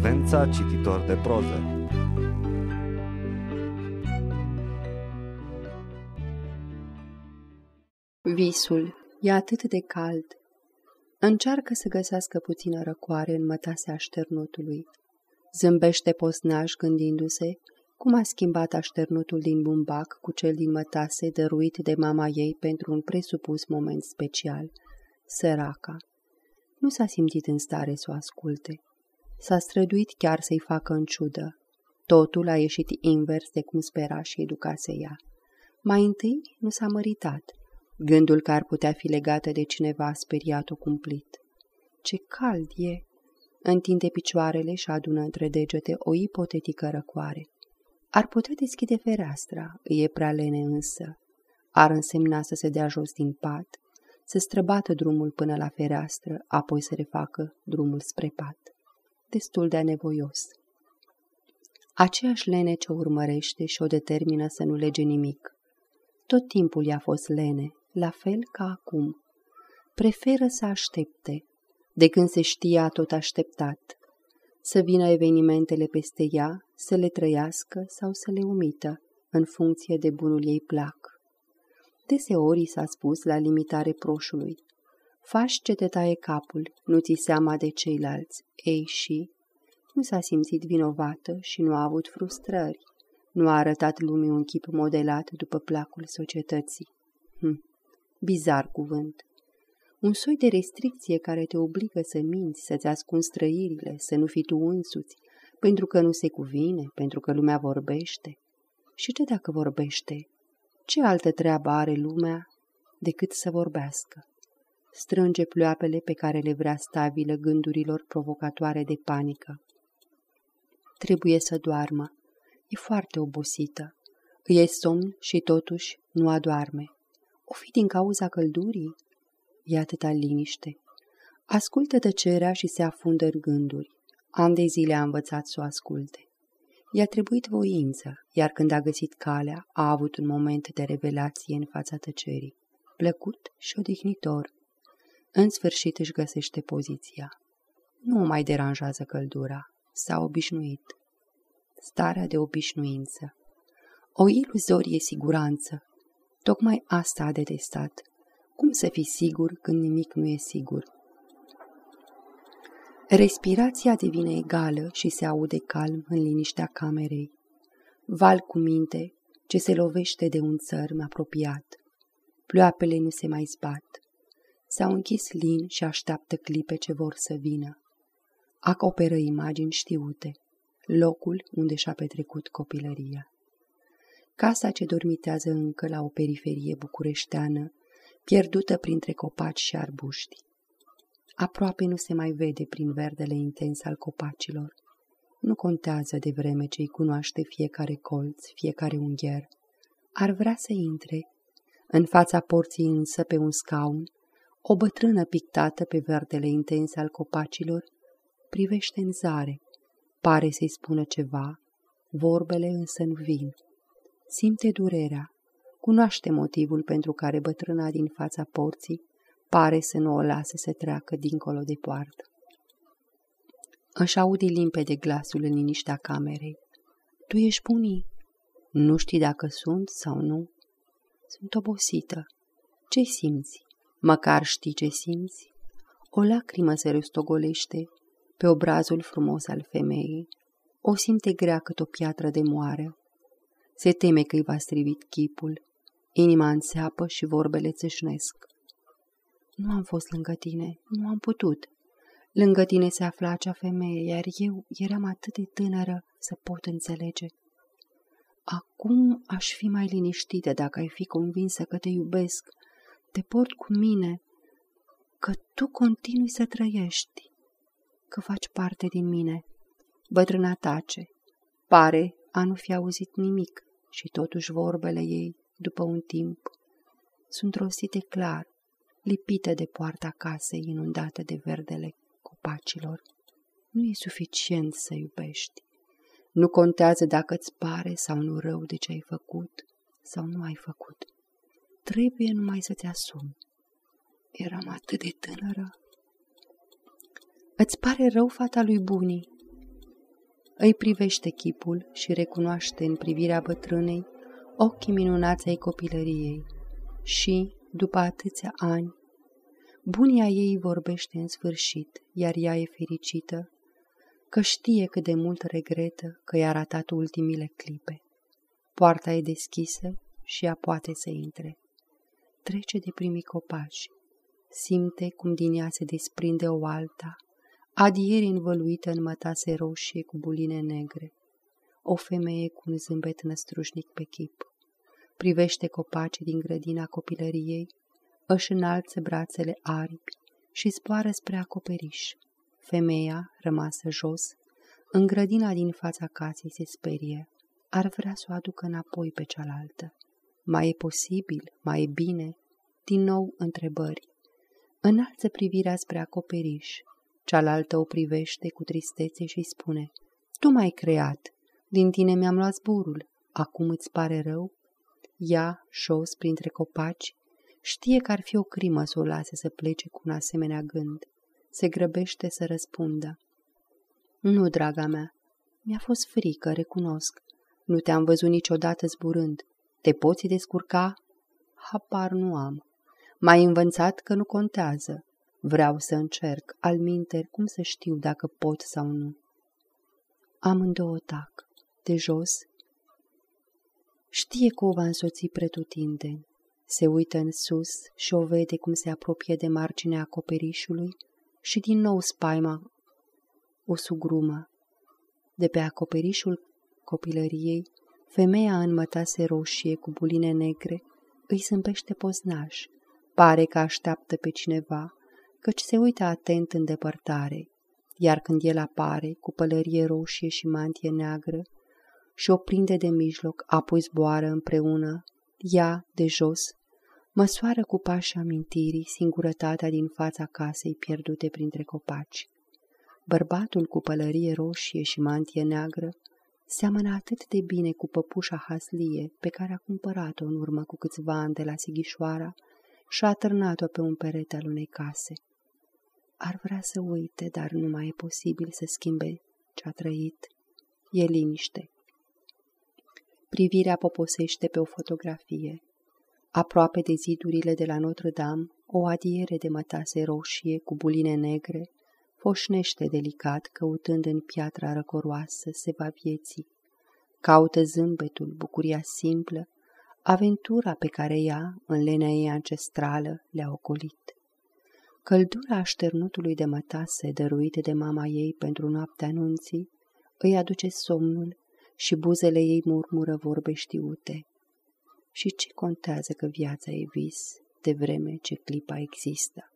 frecvența cititor de proză. Visul e atât de cald. Încearcă să găsească puțină răcoare în mătasea așternutului. Zâmbește posnaș gândindu-se cum a schimbat așternutul din bumbac cu cel din mătase dăruit de mama ei pentru un presupus moment special. Săraca. Nu s-a simțit în stare să o asculte. S-a străduit chiar să-i facă în ciudă. Totul a ieșit invers de cum spera și educase ea. Mai întâi nu s-a măritat. Gândul că ar putea fi legată de cineva a speriat-o cumplit. Ce cald e! Întinde picioarele și adună între degete o ipotetică răcoare. Ar putea deschide fereastra, e prea lene însă. Ar însemna să se dea jos din pat, să străbată drumul până la fereastră, apoi să refacă drumul spre pat. Destul de anevoios. Aceeași lene ce o urmărește și o determină să nu lege nimic. Tot timpul i-a fost lene, la fel ca acum. Preferă să aștepte. De când se știa tot așteptat. Să vină evenimentele peste ea, să le trăiască sau să le umită, în funcție de bunul ei plac. Deseori s-a spus la limitare proșului. Faci ce te taie capul, nu ți seama de ceilalți. Ei și... Nu s-a simțit vinovată și nu a avut frustrări. Nu a arătat lumii un chip modelat după placul societății. Hm, bizar cuvânt. Un soi de restricție care te obligă să minți, să-ți ascunzi trăirile, să nu fii tu însuți, pentru că nu se cuvine, pentru că lumea vorbește. Și ce dacă vorbește? Ce altă treabă are lumea decât să vorbească? Strânge ploapele pe care le vrea stabilă gândurilor provocatoare de panică. Trebuie să doarmă. E foarte obosită. Îi e somn și totuși nu adoarme. O fi din cauza căldurii? E atâta liniște. Ascultă tăcerea și se afundă în gânduri. An de zile a învățat să o asculte. I-a trebuit voință, iar când a găsit calea, a avut un moment de revelație în fața tăcerii. Plăcut și odihnitor. În sfârșit își găsește poziția. Nu o mai deranjează căldura. S-a obișnuit. Starea de obișnuință. O iluzorie siguranță. Tocmai asta a detestat. Cum să fii sigur când nimic nu e sigur? Respirația devine egală și se aude calm în liniștea camerei. Val cu minte ce se lovește de un țărm apropiat. Ploapele nu se mai zbat. S-au închis lin și așteaptă clipe ce vor să vină. Acoperă imagini știute, locul unde și-a petrecut copilăria. Casa ce dormitează încă la o periferie bucureșteană, pierdută printre copaci și arbuști. Aproape nu se mai vede prin verdele intens al copacilor. Nu contează de vreme ce îi cunoaște fiecare colț, fiecare ungher. Ar vrea să intre. În fața porții însă, pe un scaun, o bătrână pictată pe verdele intens al copacilor, privește în zare. Pare să-i spună ceva, vorbele însă nu vin. Simte durerea, cunoaște motivul pentru care bătrâna din fața porții pare să nu o lase să treacă dincolo de poartă. Își audi limpede glasul în liniștea camerei. Tu ești bunii? Nu știi dacă sunt sau nu? Sunt obosită. Ce simți? Măcar știi ce simți? O lacrimă se răstogolește pe obrazul frumos al femeii. O simte grea cât o piatră de moară. Se teme că îi va strivit chipul. Inima înțeapă și vorbele țâșnesc. Nu am fost lângă tine, nu am putut. Lângă tine se afla acea femeie, iar eu eram atât de tânără să pot înțelege. Acum aș fi mai liniștită dacă ai fi convinsă că te iubesc, te port cu mine, că tu continui să trăiești, că faci parte din mine. Bătrâna tace, pare a nu fi auzit nimic și totuși vorbele ei, după un timp, sunt rostite clar, lipite de poarta casei inundată de verdele copacilor. Nu e suficient să iubești. Nu contează dacă îți pare sau nu rău de ce ai făcut sau nu ai făcut. Trebuie numai să-ți asumi. Eram atât de tânără. Îți pare rău, fata lui Bunii? Îi privește chipul și recunoaște în privirea bătrânei ochii minunați ai copilăriei și, după atâția ani, bunia ei vorbește în sfârșit, iar ea e fericită, că știe cât de mult regretă că i-a ratat ultimile clipe. Poarta e deschisă și ea poate să intre. Trece de primii copaci, simte cum din ea se desprinde o alta, adieri învăluită în mătase roșie cu buline negre, o femeie cu un zâmbet năstrușnic pe chip. Privește copacii din grădina copilăriei, își înalță brațele aripi și zboară spre acoperiș. Femeia, rămasă jos, în grădina din fața casei se sperie. Ar vrea să o aducă înapoi pe cealaltă. Mai e posibil? Mai e bine? Din nou întrebări. Înalță privirea spre acoperiș. Cealaltă o privește cu tristețe și spune, Tu m-ai creat, din tine mi-am luat zburul, acum îți pare rău? Ea, șos printre copaci, știe că ar fi o crimă să o lase să plece cu un asemenea gând. Se grăbește să răspundă. Nu, draga mea, mi-a fost frică, recunosc. Nu te-am văzut niciodată zburând. Te poți descurca? Hapar nu am. M-ai învățat că nu contează. Vreau să încerc, al minter, cum să știu dacă pot sau nu. Amândouă tac, de jos. Știe că o va însoți pretutindeni. Se uită în sus și o vede cum se apropie de marginea acoperișului și din nou spaima o sugrumă. De pe acoperișul copilăriei, femeia în mătase roșie cu buline negre îi zâmbește poznaș. Pare că așteaptă pe cineva, căci se uită atent în depărtare, iar când el apare, cu pălărie roșie și mantie neagră, și o prinde de mijloc, apoi zboară împreună, ea, de jos, măsoară cu pași amintirii singurătatea din fața casei pierdute printre copaci. Bărbatul cu pălărie roșie și mantie neagră seamănă atât de bine cu păpușa haslie pe care a cumpărat-o în urmă cu câțiva ani de la Sighișoara și a târnat-o pe un perete al unei case. Ar vrea să uite, dar nu mai e posibil să schimbe ce a trăit. E liniște. Privirea poposește pe o fotografie. Aproape de zidurile de la Notre-Dame, o adiere de mătase roșie cu buline negre foșnește delicat, căutând în piatra răcoroasă seva vieții. Caută zâmbetul, bucuria simplă, aventura pe care ea, în lenea ei ancestrală, le-a ocolit. Căldura așternutului de mătase dăruite de mama ei pentru noaptea anunții îi aduce somnul și buzele ei murmură vorbe știute. Și ce contează că viața e vis, de vreme ce clipa există?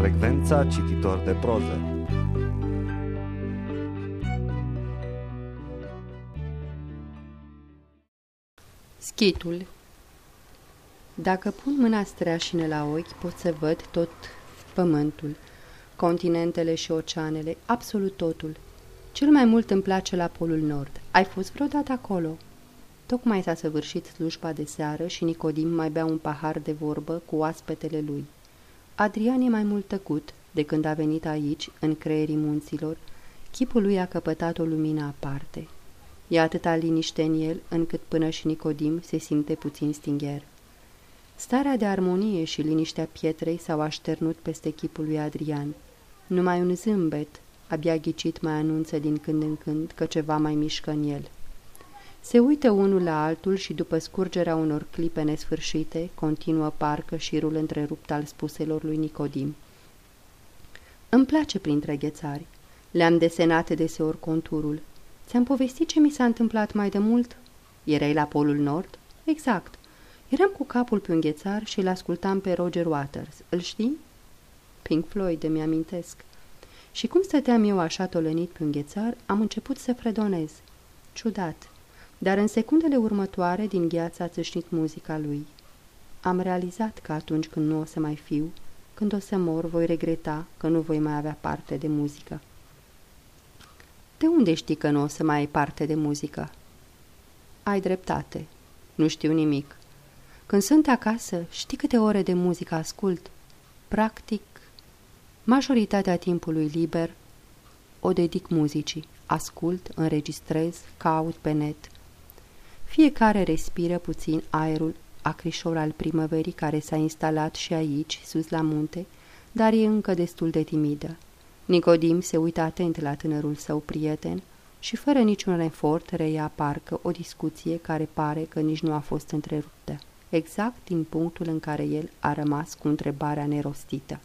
Frecvența cititor de proză Schitul Dacă pun mâna streașină la ochi, pot să văd tot pământul, continentele și oceanele, absolut totul. Cel mai mult îmi place la Polul Nord. Ai fost vreodată acolo? Tocmai s-a săvârșit slujba de seară și Nicodim mai bea un pahar de vorbă cu oaspetele lui. Adrian e mai mult tăcut de când a venit aici, în creierii munților, chipul lui a căpătat o lumină aparte. E atâta liniște în el, încât până și Nicodim se simte puțin stingher. Starea de armonie și liniștea pietrei s-au așternut peste chipul lui Adrian. Numai un zâmbet, abia ghicit mai anunță din când în când că ceva mai mișcă în el. Se uită unul la altul și după scurgerea unor clipe nesfârșite, continuă parcă șirul întrerupt al spuselor lui Nicodim. Îmi place printre ghețari. Le-am desenat deseori conturul. Ți-am povestit ce mi s-a întâmplat mai de mult? Erai la Polul Nord? Exact. Eram cu capul pe un ghețar și îl ascultam pe Roger Waters. Îl știi? Pink Floyd, îmi amintesc. Și cum stăteam eu așa tolănit pe un ghețar, am început să fredonez. Ciudat. Dar în secundele următoare din gheață a țâșnit muzica lui. Am realizat că atunci când nu o să mai fiu, când o să mor, voi regreta că nu voi mai avea parte de muzică. De unde știi că nu o să mai ai parte de muzică? Ai dreptate. Nu știu nimic. Când sunt acasă, știi câte ore de muzică ascult? Practic, majoritatea timpului liber o dedic muzicii. Ascult, înregistrez, caut pe net. Fiecare respiră puțin aerul acrișor al primăverii care s-a instalat și aici, sus la munte, dar e încă destul de timidă. Nicodim se uită atent la tânărul său prieten și fără niciun efort reia parcă o discuție care pare că nici nu a fost întreruptă, exact din punctul în care el a rămas cu întrebarea nerostită.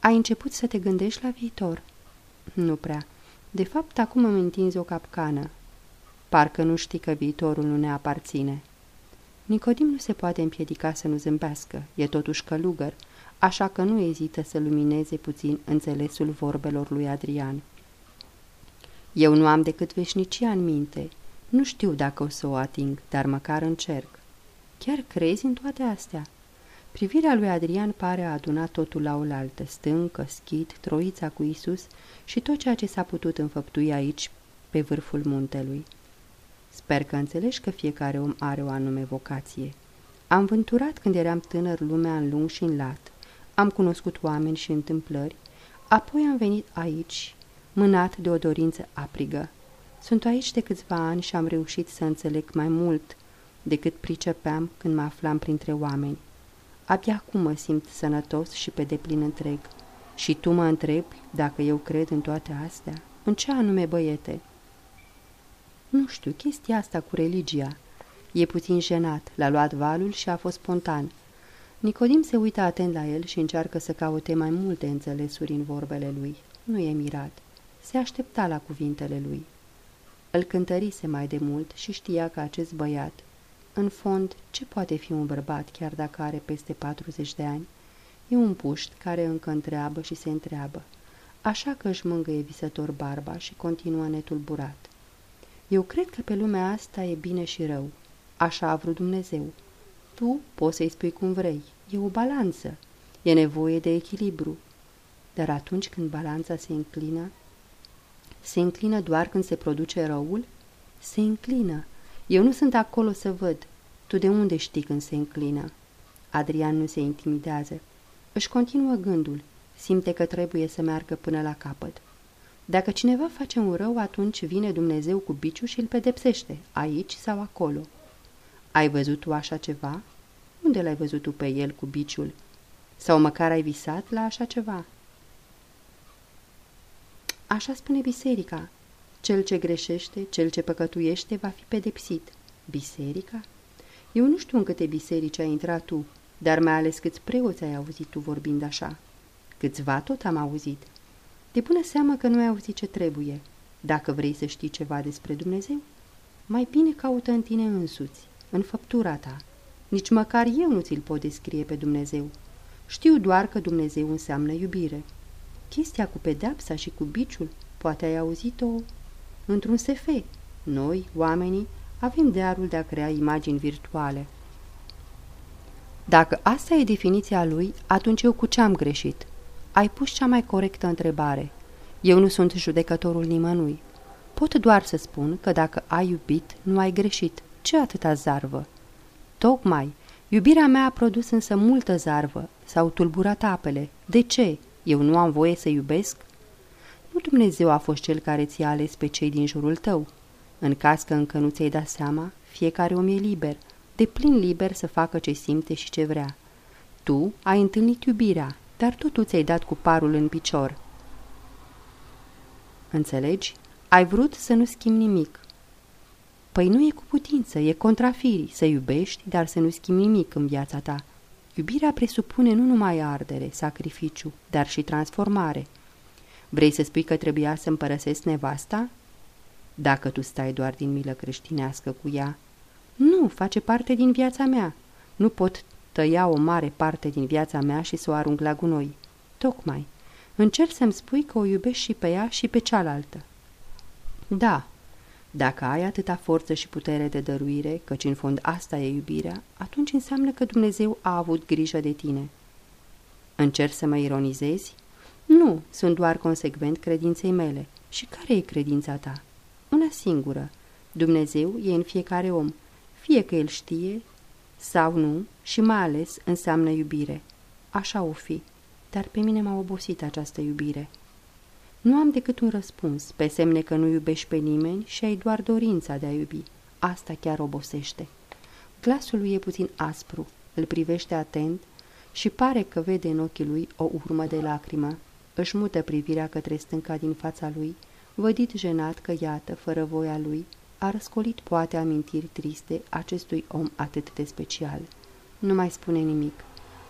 Ai început să te gândești la viitor?" Nu prea. De fapt, acum îmi întinzi o capcană. Parcă nu știi că viitorul nu ne aparține." Nicodim nu se poate împiedica să nu zâmbească, e totuși călugăr, așa că nu ezită să lumineze puțin înțelesul vorbelor lui Adrian. Eu nu am decât veșnicia în minte. Nu știu dacă o să o ating, dar măcar încerc. Chiar crezi în toate astea?" Privirea lui Adrian pare a aduna totul la oaltă, stâncă, schid, troița cu Isus și tot ceea ce s-a putut înfăptui aici, pe vârful muntelui. Sper că înțelegi că fiecare om are o anume vocație. Am vânturat când eram tânăr lumea în lung și în lat. Am cunoscut oameni și întâmplări, apoi am venit aici, mânat de o dorință aprigă. Sunt aici de câțiva ani și am reușit să înțeleg mai mult decât pricepeam când mă aflam printre oameni. Abia acum mă simt sănătos și pe deplin întreg. Și tu mă întrebi dacă eu cred în toate astea? În ce anume, băiete? Nu știu, chestia asta cu religia. E puțin jenat, l-a luat valul și a fost spontan. Nicodim se uită atent la el și încearcă să caute mai multe înțelesuri în vorbele lui. Nu e mirat. Se aștepta la cuvintele lui. Îl cântărise mai de mult și știa că acest băiat în fond, ce poate fi un bărbat chiar dacă are peste 40 de ani? E un puști care încă întreabă și se întreabă. Așa că își mângâie visător barba și continuă netulburat. Eu cred că pe lumea asta e bine și rău. Așa a vrut Dumnezeu. Tu poți să-i spui cum vrei. E o balanță. E nevoie de echilibru. Dar atunci când balanța se înclină, se înclină doar când se produce răul? Se înclină. Eu nu sunt acolo să văd. Tu de unde știi când se înclină? Adrian nu se intimidează. Își continuă gândul. Simte că trebuie să meargă până la capăt. Dacă cineva face un rău, atunci vine Dumnezeu cu biciu și îl pedepsește, aici sau acolo. Ai văzut tu așa ceva? Unde l-ai văzut tu pe el cu biciul? Sau măcar ai visat la așa ceva? Așa spune biserica. Cel ce greșește, cel ce păcătuiește, va fi pedepsit. Biserica? Eu nu știu în câte biserici ai intrat tu, dar mai ales câți preoți ai auzit tu vorbind așa. Câțiva tot am auzit. De până seama că nu ai auzit ce trebuie. Dacă vrei să știi ceva despre Dumnezeu, mai bine caută în tine însuți, în făptura ta. Nici măcar eu nu ți-l pot descrie pe Dumnezeu. Știu doar că Dumnezeu înseamnă iubire. Chestia cu pedepsa și cu biciul, poate ai auzit-o într-un SF. Noi, oamenii, avem darul de a crea imagini virtuale. Dacă asta e definiția lui, atunci eu cu ce am greșit? Ai pus cea mai corectă întrebare. Eu nu sunt judecătorul nimănui. Pot doar să spun că dacă ai iubit, nu ai greșit. Ce atâta zarvă? Tocmai, iubirea mea a produs însă multă zarvă, s-au tulburat apele. De ce? Eu nu am voie să iubesc? Nu Dumnezeu a fost cel care ți-a ales pe cei din jurul tău. În caz că încă nu ți-ai dat seama, fiecare om e liber, de plin liber să facă ce simte și ce vrea. Tu ai întâlnit iubirea, dar tu tu ți-ai dat cu parul în picior. Înțelegi? Ai vrut să nu schimbi nimic. Păi nu e cu putință, e contrafirii, să iubești, dar să nu schimbi nimic în viața ta. Iubirea presupune nu numai ardere, sacrificiu, dar și transformare – Vrei să spui că trebuia să împărăsesc nevasta? Dacă tu stai doar din milă creștinească cu ea. Nu, face parte din viața mea. Nu pot tăia o mare parte din viața mea și să o arunc la gunoi. Tocmai. Încerc să-mi spui că o iubești și pe ea și pe cealaltă. Da, dacă ai atâta forță și putere de dăruire, căci în fond asta e iubirea, atunci înseamnă că Dumnezeu a avut grijă de tine. Încerci să mă ironizezi? Nu, sunt doar consecvent credinței mele. Și care e credința ta? Una singură. Dumnezeu e în fiecare om, fie că el știe, Sau nu, și mai ales înseamnă iubire. Așa o fi, dar pe mine m-a obosit această iubire. Nu am decât un răspuns, pe semne că nu iubești pe nimeni și ai doar dorința de a iubi. Asta chiar obosește. Glasul lui e puțin aspru, îl privește atent și pare că vede în ochii lui o urmă de lacrimă. Își mută privirea către stânca din fața lui, vădit jenat că, iată, fără voia lui, a răscolit poate amintiri triste acestui om atât de special. Nu mai spune nimic.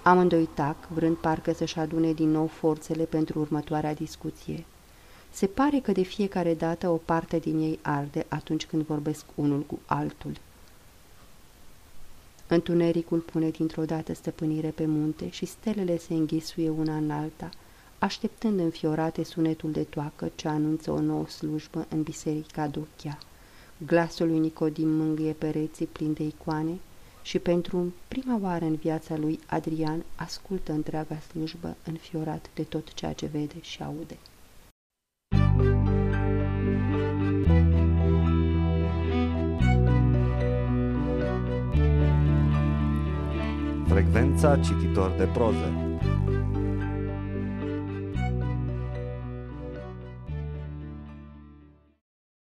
Amândoi tac, vrând parcă să-și adune din nou forțele pentru următoarea discuție. Se pare că de fiecare dată o parte din ei arde atunci când vorbesc unul cu altul. Întunericul pune dintr-o dată stăpânire pe munte și stelele se înghisuie una în alta, așteptând înfiorate sunetul de toacă ce anunță o nouă slujbă în biserica Duchia. Glasul lui Nicodim mângâie pereții plini de icoane și pentru prima oară în viața lui Adrian ascultă întreaga slujbă înfiorat de tot ceea ce vede și aude. Frecvența cititor de proze